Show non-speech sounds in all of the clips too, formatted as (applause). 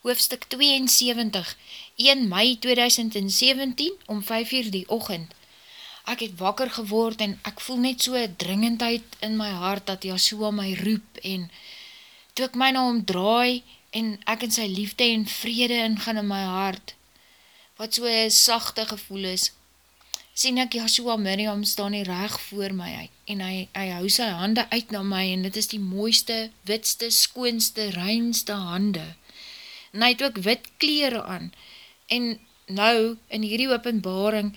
hoofstuk 72, 1 mei 2017, om 5 uur die ochend. Ek het wakker geword en ek voel net so dringendheid in my hart dat Yahshua my roep en toe ek my na hom draai en ek in sy liefde en vrede ingaan in my hart, wat so een sachte gevoel is, sien ek Yahshua Miriam staan nie reg voor my uit en hy, hy hou sy hande uit na my en dit is die mooiste, witste, skoonste, reinste hande en hy het ook wit kleren aan, en nou, in hierdie openbaring,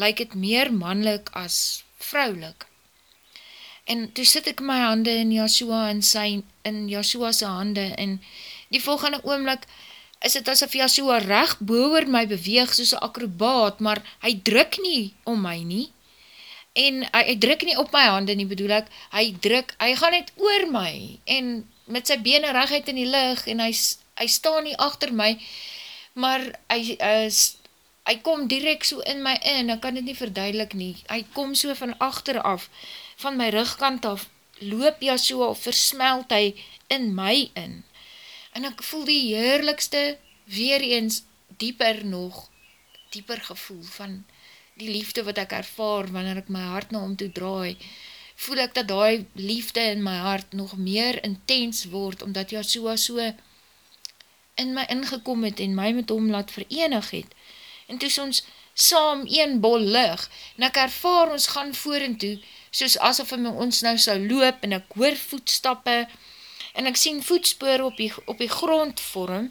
lyk het meer manlik as vrouwlik. En toe sit ek my hande in Yahshua en sy, in Yahshua's hande, en die volgende oomlik, is het asof Yahshua recht boor my beweeg soos een akrobaat, maar hy druk nie om my nie, en hy, hy druk nie op my hande nie, bedoel ek, hy druk, hy gaan net oor my, en met sy bene recht in die licht, en hy, hy staan nie achter my, maar hy, is, hy kom direct so in my in, ek kan dit nie verduidelik nie, hy kom so van achter af, van my rugkant af, loop ja so, of versmelt hy in my in, en ek voel die heerlikste, weer eens, dieper nog, dieper gevoel, van die liefde wat ek ervaar, wanneer ek my hart na om toe draai, voel ek dat die liefde in my hart nog meer intens word, omdat Yahshua so in my ingekom het en my met hom laat verenig het. En toes ons saam een bol lig, en ek ervaar ons gaan voor en toe, soos asof ons nou sou loop, en ek hoor voetstappe, en ek sien voetspoor op die, op die grond vorm,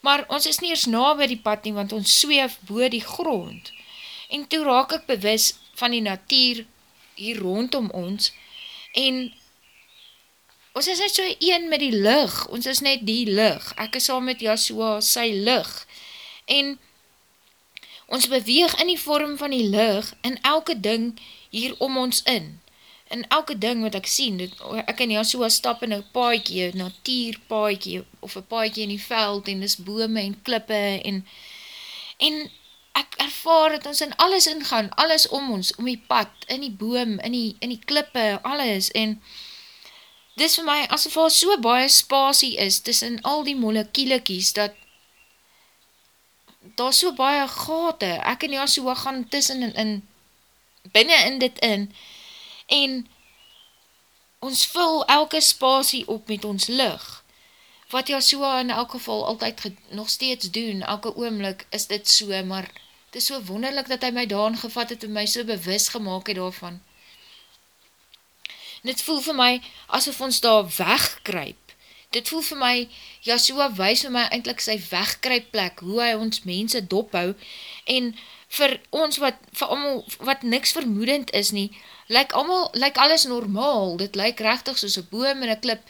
maar ons is nie eers na by die pad nie, want ons zweef boor die grond. En toe raak ek bewus van die natuur hier rondom ons, en ons is net so een met die lig, ons is net die lig, ek is saam met Yahshua, sy lig, en ons beweeg in die vorm van die lig, in elke ding hier om ons in, in elke ding wat ek sien, ek en Yahshua stap in een paaikie, een natuurpaaikie, of een paaikie in die veld, en dis bome en klippe, en, en ek ervaar dat ons in alles ingaan, alles om ons, om die pad, in die boom, in die, in die klippe, alles, en, dis vir my, asof al so baie spasie is, tussen al die molekielekies, dat daar so baie gate, ek en Joshua gaan tussen in, in binnen in dit in, en ons vul elke spasie op met ons lig, wat Joshua in elk geval altyd nog steeds doen, elke oomlik is dit so, maar het is so wonderlik dat hy my daan gevat het en my so bewus gemaakt het daarvan, dit voel vir my asof ons daar wegkryp. Dit voel vir my, Yahshua wees vir my eindelijk sy wegkryp plek, hoe hy ons mense dophou, en vir ons wat, vir allemaal, wat niks vermoedend is nie, lyk allemaal, lyk alles normaal, dit lyk rechtig soos een boom en een klip,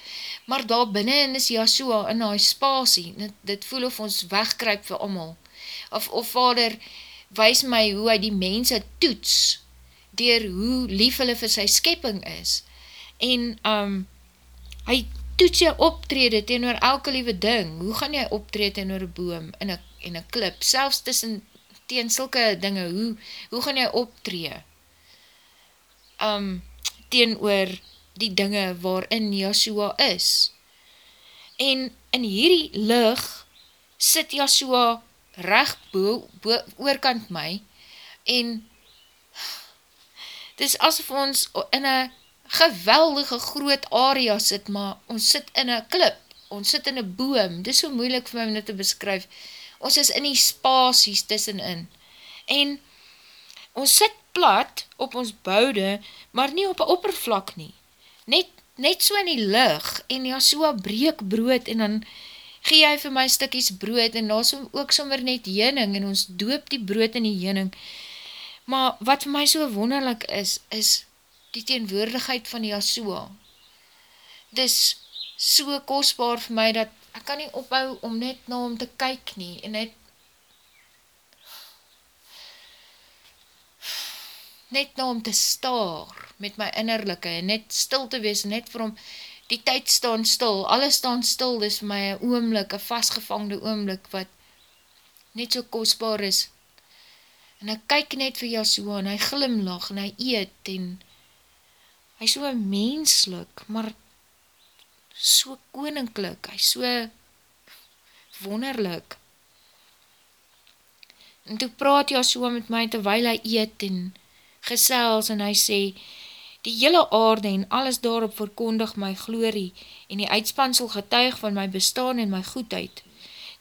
maar daar binnen is Yahshua in hy spasie, dit, dit voel of ons wegkryp vir allemaal, of, of vader, wees my hoe hy die mense toets, dier hoe lief hulle vir sy skepping is, en um, hy toets jou optrede teenoor elke liewe ding, hoe gaan jy optrede teenoor een boom en een, en een klip, selfs tussen teen sulke dinge, hoe, hoe gaan jy optrede um, teenoor die dinge waarin Yahshua is. En in hierdie lig sit Yahshua recht bo, bo, oorkant my en (sighs) dis asof ons in een geweldige groot area sit, maar ons sit in een klip, ons sit in een boom, dit is so moeilik vir my om dit te beskryf, ons is in die spasies tussenin, en ons sit plat op ons boude, maar nie op een oppervlak nie, net, net so in die lig, en ja, so breek brood, en dan gee hy vir my stikkies brood, en daar som, ook sommer net jening, en ons doop die brood in die jening, maar wat vir my so wonderlik is, is die teenwoordigheid van Yahshua. Dis so kostbaar vir my, dat ek kan nie ophou om net na hom te kyk nie, en net net na hom te staar met my innerlijke, en net stil te wees, net vir hom, die tyd staan stil, alles staan stil, dis vir my een oomlik, een vastgevangde oomlik, wat net so kostbaar is, en ek kyk net vir Yahshua, en hy glimlach, en hy eet, en hy so menslik, maar so koninklik, hy so wonderlik. En toe praat Joshua met my terwijl hy eet en gesels en hy sê, die hele aarde en alles daarop verkondig my glorie en die uitspansel getuig van my bestaan en my goedheid.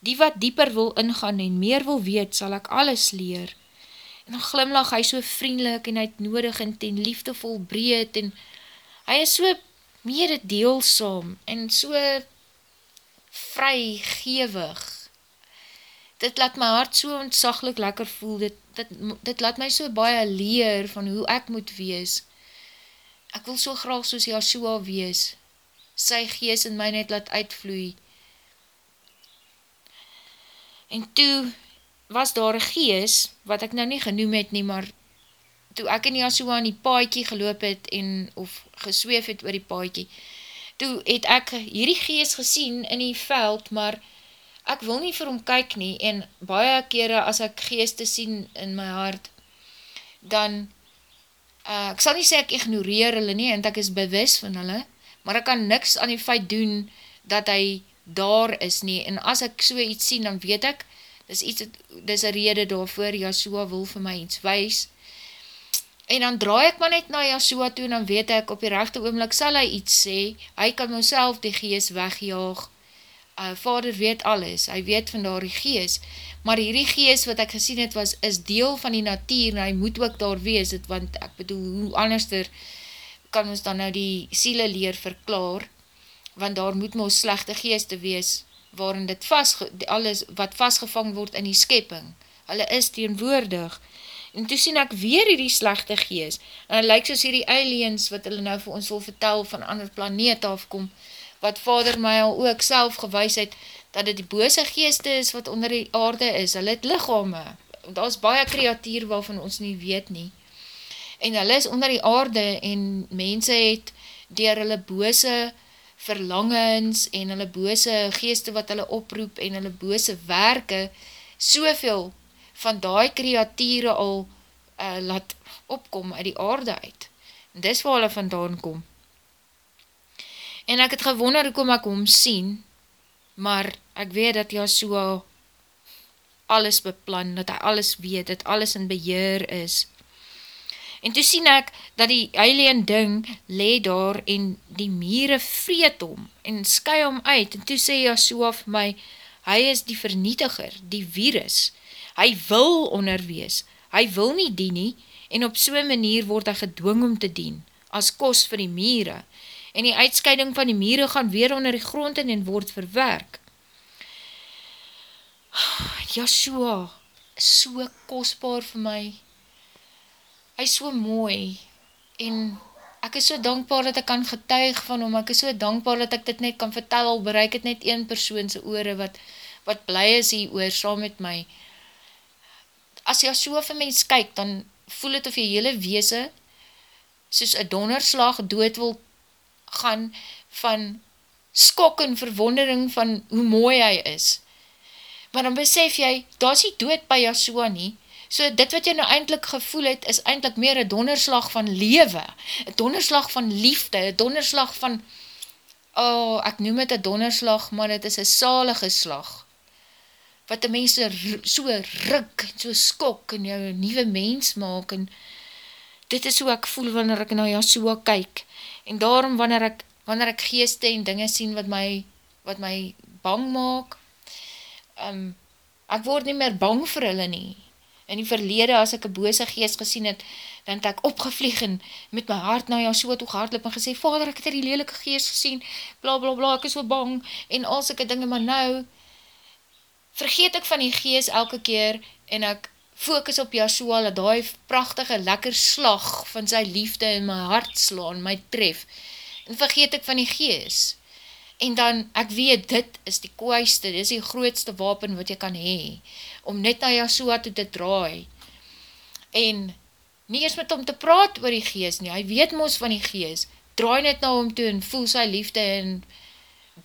Die wat dieper wil ingaan en meer wil weet, sal ek alles leer. En dan glimlach hy so vriendelik en uitnodigend en liefdevol breed en hy is so mededeelsam en so vrygewig. Dit laat my hart so ontzaglik lekker voel, dit, dit, dit laat my so baie leer van hoe ek moet wees. Ek wil so graag soos Joshua wees, sy gees in my net laat uitvloei. En toe was daar een gees, wat ek nou nie genoem het nie, maar toe ek in Joshua in die paaikie geloop het en, of gesweef het oor die paaikie, toe het ek hierdie gees gesien in die veld, maar ek wil nie vir hom kyk nie, en baie kere as ek geeste sien in my hart, dan, uh, ek sal nie sê ek ignoreer hulle nie, en ek is bewus van hulle, maar ek kan niks aan die feit doen, dat hy daar is nie, en as ek so iets sien, dan weet ek, dis iets, dis een rede daarvoor, Joshua wil vir my iets wees, en dan draai ek maar net na Joshua toe, en dan weet ek, op die rechte oomlik sal hy iets sê, hy kan myself die gees wegjaag, uh, vader weet alles, hy weet van daar die gees, maar hierdie gees wat ek gesien het was, is deel van die natuur, en hy moet ook daar wees, het, want ek bedoel, hoe anderster kan ons dan nou die siele leer verklaar, want daar moet ons slechte geeste wees, waarin dit vast, alles wat vastgevang word in die skepping, hulle is teenwoordig, en toe sien ek weer hierdie slechte gees, en het lyk soos hierdie aliens, wat hulle nou vir ons wil vertel, van ander planeet afkom, wat vader my al ook self gewys het, dat dit die bose geeste is, wat onder die aarde is, hulle het lichame, daar is baie kreatuur, waarvan ons nie weet nie, en hulle is onder die aarde, en mense het, dier hulle bose verlangens, en hulle bose geeste, wat hulle oproep, en hulle bose werke, soveel van die kreatiere al uh, laat opkom uit die aarde uit. En dis waar hulle vandaan kom. En ek het gewonder hoe kom ek hom sien, maar ek weet dat Joshua alles beplan, dat hy alles weet, dat alles in beheer is. En toe sien ek dat die alien ding le daar en die miere vreet om en sky om uit. En toe sê Joshua vir my, hy is die vernietiger, die virus, hy wil onderwees, hy wil nie dien nie, en op so'n manier word hy gedwong om te dien, as kos vir die miere, en die uitscheiding van die miere gaan weer onder die grond in en word verwerk. Joshua, so kostbaar vir my, hy is so mooi, en ek is so dankbaar dat ek kan getuig van hom, ek is so dankbaar dat ek dit net kan vertel, al bereik het net een persoonse oore, wat, wat bly is hier oor, saam met my, as jy so vir mens kyk, dan voel het of jy hele weese soos een donderslag dood wil gaan van skok en verwondering van hoe mooi hy is. Maar dan besef jy, daar is nie dood by Yahshua nie, so dit wat jy nou eindelijk gevoel het, is eindelijk meer een donderslag van lewe, een donderslag van liefde, een donderslag van, oh, ek noem het een donderslag, maar het is een salige slag, wat die mense so ruk, so skok, en jou nieuwe mens maak, en dit is hoe ek voel, wanneer ek nou jou so kyk, en daarom, wanneer ek, wanneer ek geeste en dinge sien, wat my, wat my bang maak, um, ek word nie meer bang vir hulle nie, in die verlede, as ek een bose geest gesien het, dan het ek opgevlieg en met my hart na jou so toe gehaardloop en gesê, vader, ek het die lelike geest gesien, bla bla bla, ek is so bang, en al syke dinge, maar nou, vergeet ek van die gees elke keer en ek focus op Yahshua, dat die prachtige lekker slag van sy liefde in my hart slaan, my tref, en vergeet ek van die gees. En dan, ek weet, dit is die kooiste, dit is die grootste wapen wat jy kan hee, om net na Yahshua toe te draai. En, nie eers met hom te praat oor die gees nie, hy weet mos van die gees, draai net na hom toe en voel sy liefde en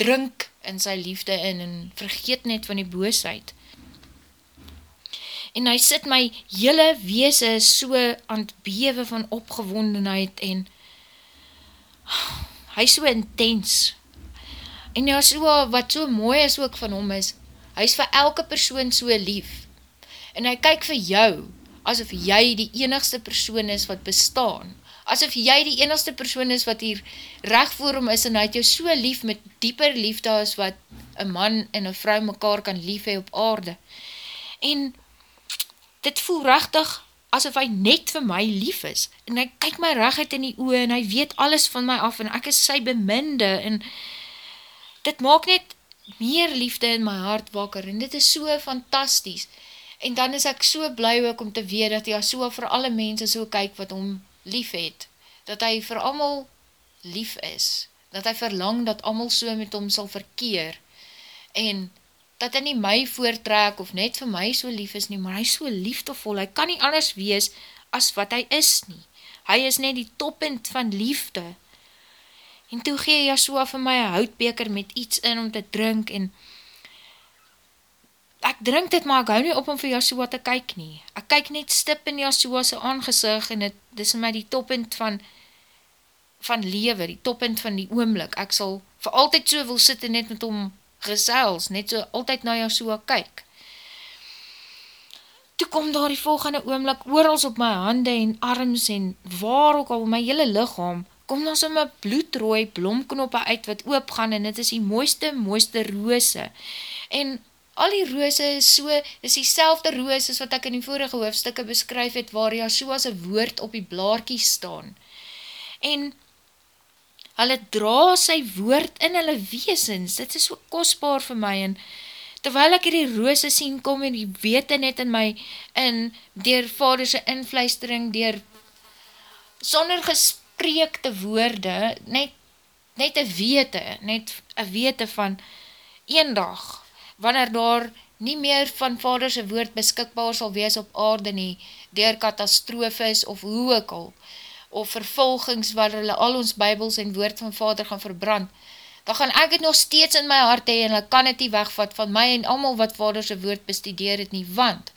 drink in sy liefde in en vergeet net van die boosheid. En hy sit my hele weese so aan het bewe van opgewondenheid en (sighs) hy is so intens. En ja, so, wat so mooi is ook van hom is, hy is vir elke persoon so lief, en hy kyk vir jou, asof jy die enigste persoon is wat bestaan, asof jy die enigste persoon is wat hier recht voor hom is, en hy het jou so lief met dieper liefde as wat een man en een vrou mekaar kan lief hee op aarde. En dit voel rechtig asof hy net vir my lief is, en hy kyk my recht in die oe, en hy weet alles van my af, en ek is sy beminde, en dit maak net meer liefde in my hart wakker, en dit is so fantasties, en dan is ek so blij ook om te weet, dat hy so vir alle mense so kyk, wat hom lief het, dat hy vir allemaal lief is, dat hy verlang, dat allemaal so met hom sal verkeer, en dat hy nie my voortrek of net vir my so lief is nie, maar hy is so liefdevol, hy kan nie anders wees as wat hy is nie. Hy is net die toppunt van liefde. En toe gee Jasua vir my een houtbeker met iets in om te drink en ek drink dit, maar ek hou nie op om vir Jasua te kyk nie. Ek kyk net stip in Jasua sy aangezig en het, dit is my die toppunt van van lewe, die toppunt van die oomlik. Ek sal vir altyd so wil sit en net met hom gesels, net so altyd na so kyk. Toe kom daar die volgende oomlik, oorals op my hande en arms en waar ook al my hele lichaam, kom daar so my bloedrooi blomknoppe uit wat oopgaan en dit is die mooiste, mooiste roose. En al die roose is so, is die selfde roos as wat ek in die vorige hoofdstukke beskryf het, waar jy so as een woord op die blaarkie staan. En hulle dra sy woord in hulle weesens, dit is so kostbaar vir my, en terwyl ek die roose sien kom, en die wete net in my, en dier vaderse invluistering, dier sonder gespreekte woorde, net, net een wete, net een wete van een dag, wanneer daar nie meer van vaderse woord beskikbaar sal wees op aarde nie, dier katastrofes of hoe ek al, of vervolgings waar hulle al ons bybels en woord van vader gaan verbrand, dan gaan ek het nog steeds in my hart hee en hulle kan het nie wegvat van my en allemaal wat vaderse woord bestudeer het nie, want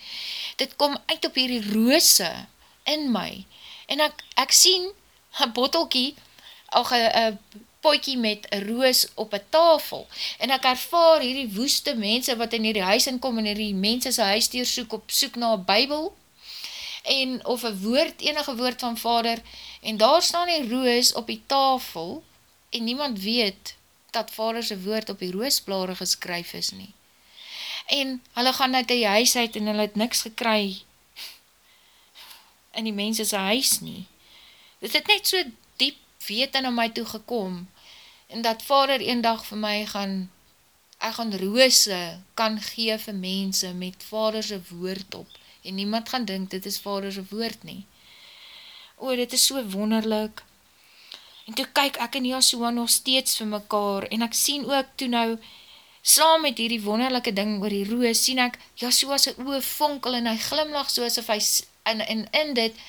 dit kom uit op hierdie roose in my. En ek, ek sien een bottelkie, al een poikie met roos op een tafel, en ek ervaar hierdie woeste mense wat in hierdie huis inkom, en hierdie mense sy huis soek op soek na een bybel, en of een woord, enige woord van vader, en daar staan die roos op die tafel, en niemand weet, dat vaderse woord op die roosblare geskryf is nie. En hulle gaan uit die huis uit, en hulle het niks gekry, in die mense sy huis nie. Dit het net so weet en na my toe gekom, en dat vader een dag vir my gaan, ek gaan roose kan gee vir mense met vaderse woord op, en niemand gaan dink, dit is vaderse woord nie. O, dit is so wonderlik. En toe kyk ek en Joshua nog steeds vir mekaar, en ek sien ook toe nou, saam met hierdie wonderlijke ding oor die roos, sien ek Joshua sy oe vonkel, en hy glimlach soos of hy, en, en in dit,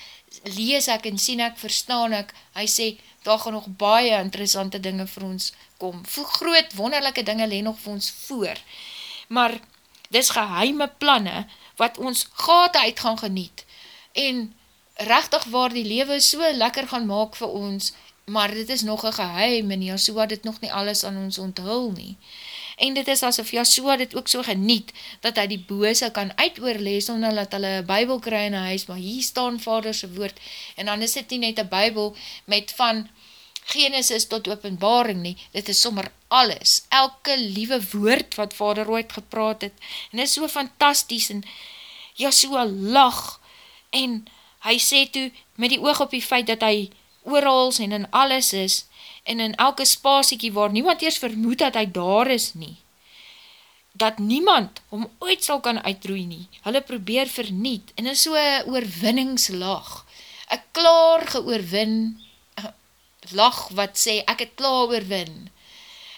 lees ek en sien ek, verstaan ek, hy sê, daar gaan nog baie interessante dinge vir ons kom, groot wonderlijke dinge leen nog vir ons voor, maar dis geheime planne, wat ons gate uit gaan geniet, en rechtig waar die lewe so lekker gaan maak vir ons, maar dit is nog een geheim, en Jasua dit nog nie alles aan ons onthul nie. En dit is asof Jasua dit ook so geniet, dat hy die bose kan uitoorlees, omdat dat hulle een bybel kry in huis, maar hier staan vaderse woord, en dan is dit nie net een bybel met van genesis tot openbaring nie, dit is sommer alles, elke liewe woord wat vader ooit gepraat het, en dit is so fantastisch, en Joshua lag, en hy sê toe, met die oog op die feit dat hy oorhals en in alles is, en in elke spasiekie waar niemand eers vermoed dat hy daar is nie, dat niemand hom ooit sal kan uitroei nie, hulle probeer verniet, en is so een oorwinningslag, een klaar geoorwin, lag wat sê, ek het klaar oorwin,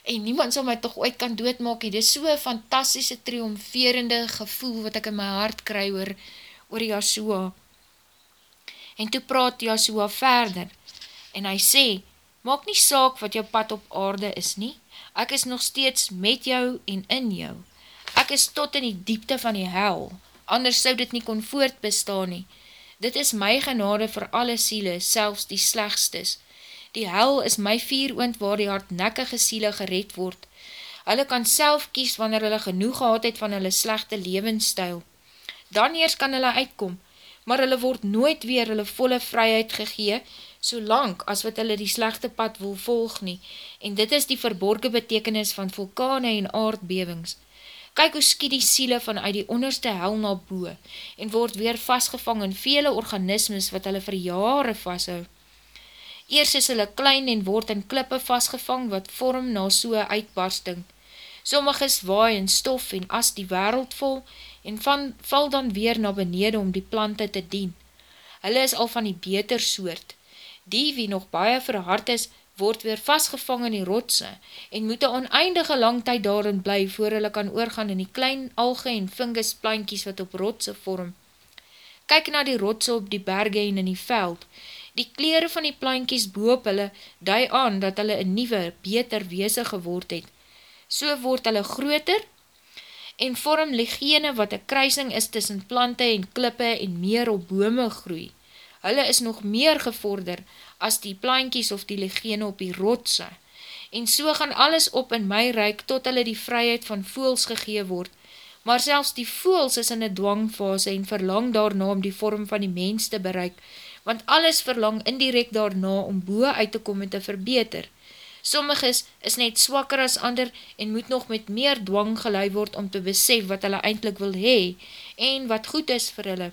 en niemand sal my toch ooit kan doodmaak, dit is so'n fantastische triomferende gevoel wat ek in my hart kry oor, oor Yahshua. En toe praat Yahshua verder, en hy sê, maak nie saak wat jou pad op aarde is nie, ek is nog steeds met jou en in jou. Ek is tot in die diepte van die hel, anders sou dit nie kon voortbestaan nie. Dit is my genade vir alle siele, selfs die slegstes, Die hel is my vier oond waar die hardnekkige siele gered word. Hulle kan self kies wanneer hulle genoeg gehad het van hulle slechte levensstijl. Dan eers kan hulle uitkom, maar hulle word nooit weer hulle volle vryheid gegee, solang as wat hulle die slechte pad wil volg nie, en dit is die verborge betekenis van vulkane en aardbewings. Kyk hoe skiet die siele vanuit die onderste hel na boe, en word weer vastgevang in vele organismes wat hulle vir jare vasthou. Eers is hulle klein en word in klippe vastgevang wat vorm na soe uitbarsting. Sommiges waai in stof en as die wereld vol en van, val dan weer na benede om die plante te dien. Hulle is al van die beter soort. Die wie nog baie verhard is, word weer vastgevang in die rotse en moet een oneindige lang tyd daarin bly voor hulle kan oorgaan in die klein alge en fungus plankies wat op rotse vorm. Kyk na die rotse op die berge en in die veld. Die kleren van die plankies boop hulle dui aan dat hulle een nieuwe, beter weese geword het. So word hulle groter en vorm legene wat een kruising is tussen plante en klippe en meer op bome groei. Hulle is nog meer gevorder as die plankies of die legene op die rotse. En so gaan alles op in my reik tot hulle die vryheid van voels gegee word, maar selfs die voels is in die dwangfase en verlang daarna om die vorm van die mens te bereik, want alles verlang indirect daarna om boe uit te kom en te verbeter. Sommiges is net swakker as ander en moet nog met meer dwang gelei word om te besef wat hulle eindelijk wil hee en wat goed is vir hulle.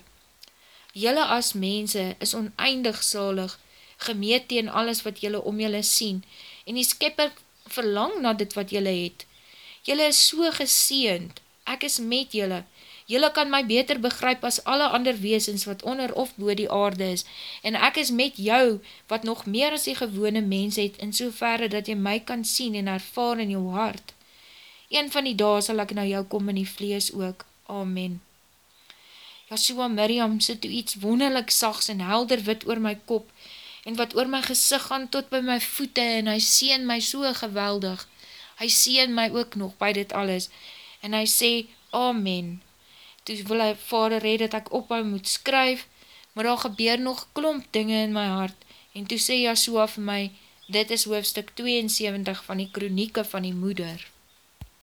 Julle as mense is oneindig salig, gemeet teen alles wat julle om julle sien en die skipper verlang na dit wat julle het. Julle is so geseend, ek is met julle, Julle kan my beter begryp as alle ander weesens wat onder of boe die aarde is, en ek is met jou, wat nog meer as die gewone mens het, in so verre dat jy my kan sien en ervaar in jou hart. Een van die dae sal ek na jou kom in die vlees ook. Amen. Joshua Miriam sit toe iets wonderlik sags en helder wit oor my kop, en wat oor my gezicht gaan tot by my voete, en hy sien my so geweldig. Hy sien my ook nog by dit alles, en hy sê, Amen toe wil hy vader red dat ek ophou moet skryf, maar daar gebeur nog klomp dinge in my hart, en toe sê Jasua vir my, dit is hoofstuk 72 van die kronieke van die moeder.